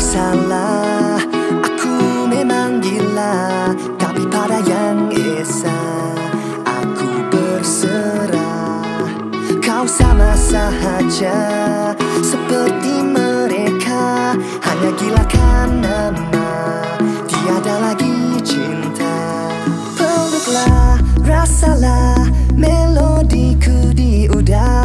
bersalah. Aku memang gila Tapi pada yang esa Aku berserah. Kau sama sahaja Seperti mereka. Hanya gila karena Tiada lagi cinta. Peluklah, rasalah Melodiku di udara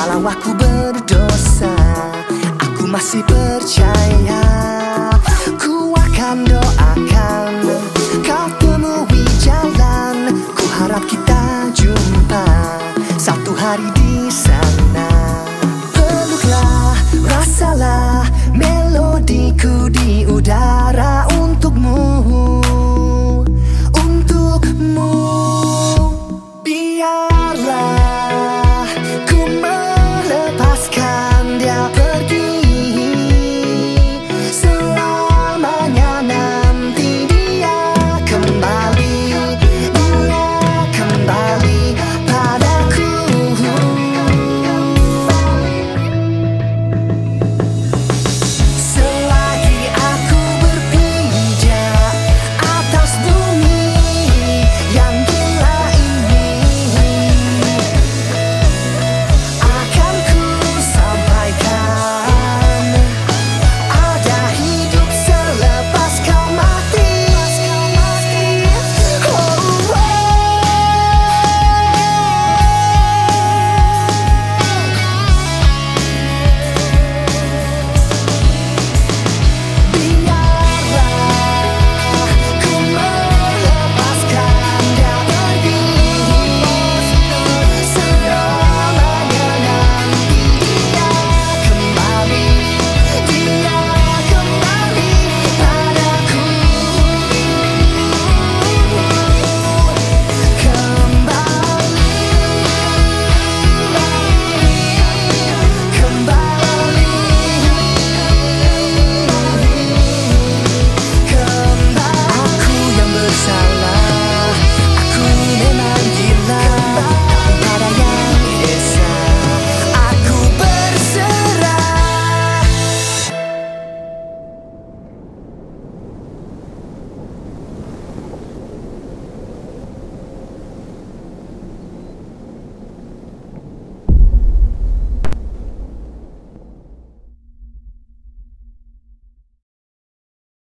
Walau aku berdosa Aku masih percaya. Ku akan doakan Kau temui jalan. Ku harap kita jumpa Satu hari di sana. Peluklah, rasalah Melodiku di udara untukmu. Untukmu Biarlah